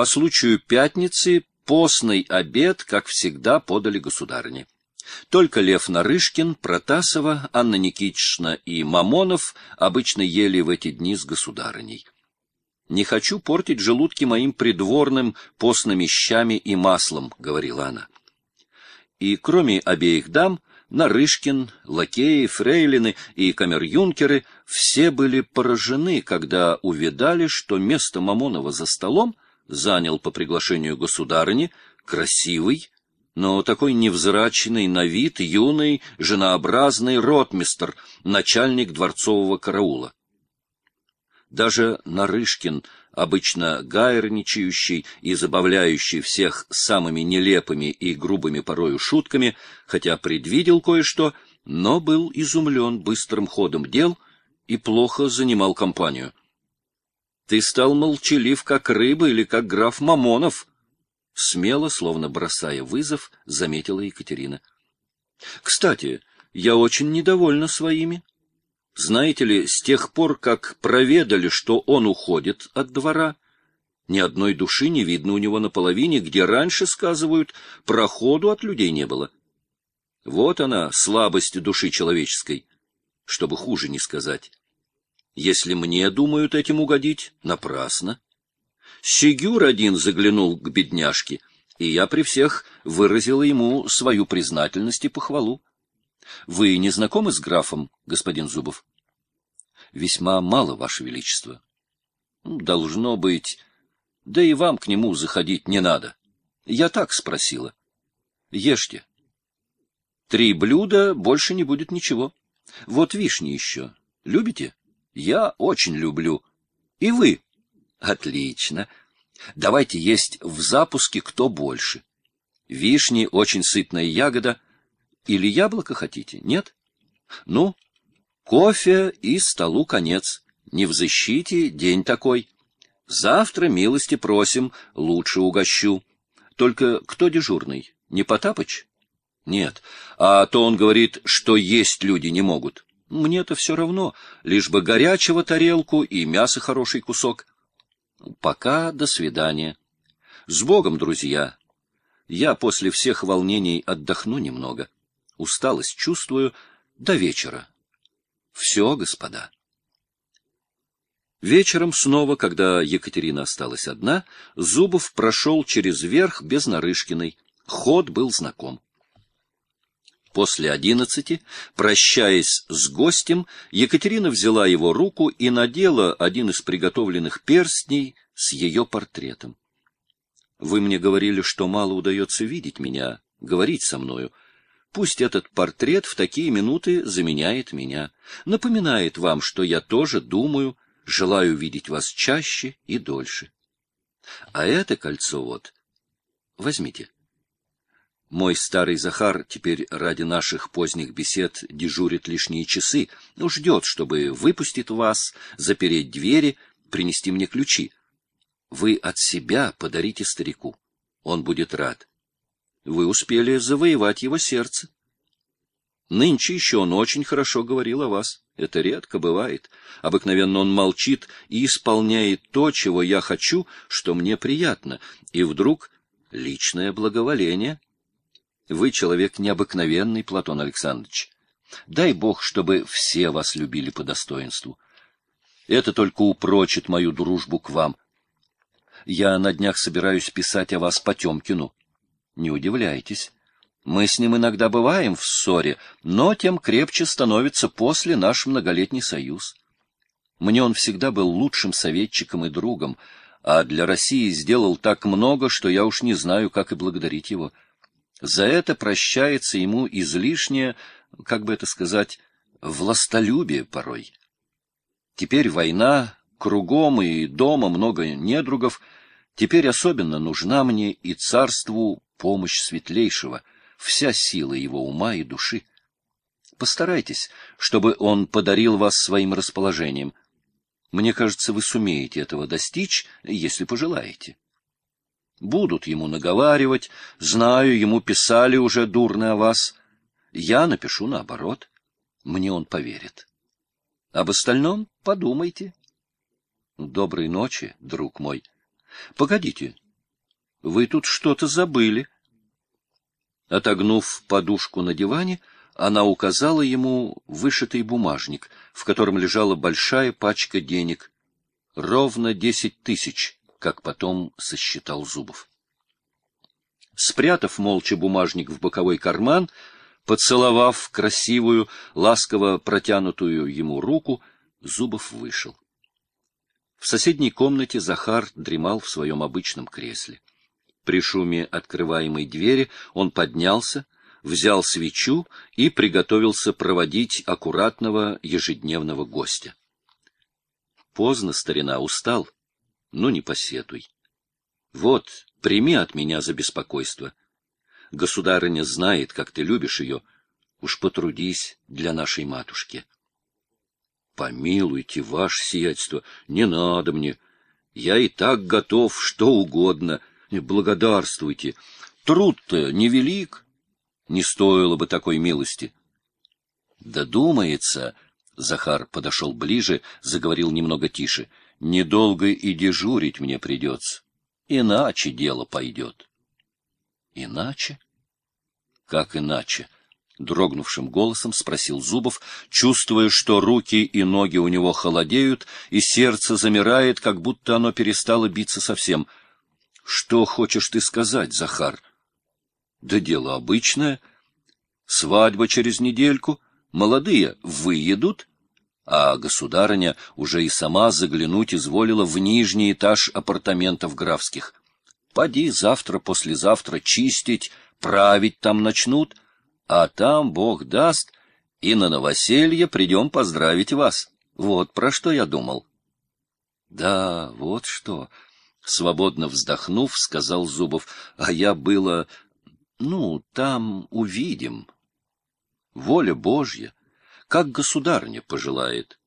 по случаю пятницы постный обед, как всегда, подали государыне. Только Лев Нарышкин, Протасова, Анна Никитична и Мамонов обычно ели в эти дни с государыней. «Не хочу портить желудки моим придворным постными щами и маслом», — говорила она. И кроме обеих дам, Нарышкин, лакеи, фрейлины и камер-юнкеры все были поражены, когда увидали, что место Мамонова за столом занял по приглашению государыни красивый, но такой невзрачный на вид юный, женообразный ротмистр, начальник дворцового караула. Даже Нарышкин, обычно гайрничающий и забавляющий всех самыми нелепыми и грубыми порою шутками, хотя предвидел кое-что, но был изумлен быстрым ходом дел и плохо занимал компанию. Ты стал молчалив, как рыба или как граф Мамонов, смело, словно бросая вызов, заметила Екатерина. Кстати, я очень недовольна своими. Знаете ли, с тех пор, как проведали, что он уходит от двора, ни одной души не видно у него на половине, где раньше, сказывают, проходу от людей не было. Вот она, слабость души человеческой, чтобы хуже не сказать. Если мне думают этим угодить, напрасно. Сигюр один заглянул к бедняжке, и я при всех выразила ему свою признательность и похвалу. Вы не знакомы с графом, господин Зубов? Весьма мало, ваше величество. Должно быть, да и вам к нему заходить не надо. Я так спросила. Ешьте. Три блюда, больше не будет ничего. Вот вишни еще. Любите? Я очень люблю. И вы? Отлично. Давайте есть в запуске кто больше. Вишни — очень сытная ягода. Или яблоко хотите? Нет? Ну, кофе и столу конец. Не в защите, день такой. Завтра милости просим, лучше угощу. Только кто дежурный? Не Потапыч? Нет. А то он говорит, что есть люди не могут. Мне-то все равно, лишь бы горячего тарелку и мясо хороший кусок. Пока до свидания. С Богом, друзья. Я после всех волнений отдохну немного. Усталость чувствую до вечера. Все, господа. Вечером снова, когда Екатерина осталась одна, Зубов прошел через верх без Нарышкиной. Ход был знаком. После одиннадцати, прощаясь с гостем, Екатерина взяла его руку и надела один из приготовленных перстней с ее портретом. Вы мне говорили, что мало удается видеть меня, говорить со мною. Пусть этот портрет в такие минуты заменяет меня, напоминает вам, что я тоже думаю, желаю видеть вас чаще и дольше. А это кольцо вот, возьмите. Мой старый Захар теперь ради наших поздних бесед дежурит лишние часы, но ждет, чтобы выпустить вас, запереть двери, принести мне ключи. Вы от себя подарите старику. Он будет рад. Вы успели завоевать его сердце. Нынче еще он очень хорошо говорил о вас. Это редко бывает. Обыкновенно он молчит и исполняет то, чего я хочу, что мне приятно, и вдруг личное благоволение — вы человек необыкновенный, Платон Александрович. Дай Бог, чтобы все вас любили по достоинству. Это только упрочит мою дружбу к вам. Я на днях собираюсь писать о вас Потемкину. Не удивляйтесь. Мы с ним иногда бываем в ссоре, но тем крепче становится после наш многолетний союз. Мне он всегда был лучшим советчиком и другом, а для России сделал так много, что я уж не знаю, как и благодарить его. За это прощается ему излишнее, как бы это сказать, властолюбие порой. Теперь война, кругом и дома много недругов, теперь особенно нужна мне и царству помощь светлейшего, вся сила его ума и души. Постарайтесь, чтобы он подарил вас своим расположением. Мне кажется, вы сумеете этого достичь, если пожелаете. Будут ему наговаривать, знаю, ему писали уже дурно о вас. Я напишу наоборот. Мне он поверит. Об остальном подумайте. Доброй ночи, друг мой. Погодите, Вы тут что-то забыли. Отогнув подушку на диване, она указала ему вышитый бумажник, в котором лежала большая пачка денег. Ровно десять тысяч, как потом сосчитал Зубов. Спрятав молча бумажник в боковой карман, поцеловав красивую, ласково протянутую ему руку, Зубов вышел. В соседней комнате Захар дремал в своем обычном кресле. При шуме открываемой двери он поднялся, взял свечу и приготовился проводить аккуратного ежедневного гостя. Поздно, старина, устал. Ну, не посетуй. Вот, прими от меня за беспокойство. Государыня знает, как ты любишь ее. Уж потрудись для нашей матушки. Помилуйте, ваше сиятельство, не надо мне. Я и так готов, что угодно. Благодарствуйте. Труд-то невелик. Не стоило бы такой милости. Да думается, Захар подошел ближе, заговорил немного тише. Недолго и дежурить мне придется. Иначе дело пойдет. Иначе? Как иначе? Дрогнувшим голосом спросил Зубов, чувствуя, что руки и ноги у него холодеют, и сердце замирает, как будто оно перестало биться совсем. Что хочешь ты сказать, Захар? Да дело обычное. Свадьба через недельку, молодые выедут, а государыня уже и сама заглянуть изволила в нижний этаж апартаментов графских. Поди завтра-послезавтра чистить, править там начнут, а там, Бог даст, и на новоселье придем поздравить вас. Вот про что я думал. Да, вот что, свободно вздохнув, сказал Зубов, а я было, ну, там увидим. Воля Божья как государыня пожелает.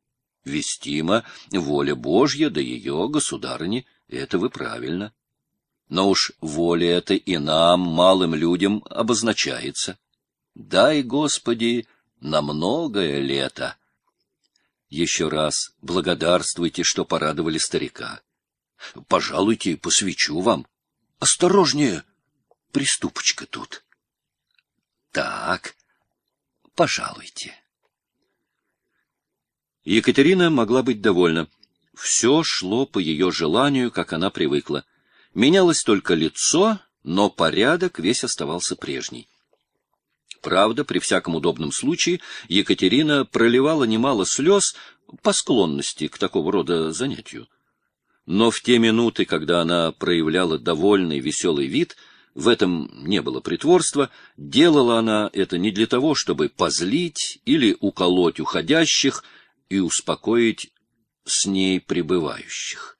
Вестима воля Божья, да ее государыне, это вы правильно. Но уж воля эта и нам, малым людям, обозначается. Дай, Господи, на многое лето. Еще раз благодарствуйте, что порадовали старика. Пожалуйте, посвящу вам. Осторожнее, приступочка тут. Так, пожалуйте. Екатерина могла быть довольна. Все шло по ее желанию, как она привыкла. Менялось только лицо, но порядок весь оставался прежний. Правда, при всяком удобном случае Екатерина проливала немало слез по склонности к такого рода занятию. Но в те минуты, когда она проявляла довольный, веселый вид, в этом не было притворства, делала она это не для того, чтобы позлить или уколоть уходящих, и успокоить с ней пребывающих.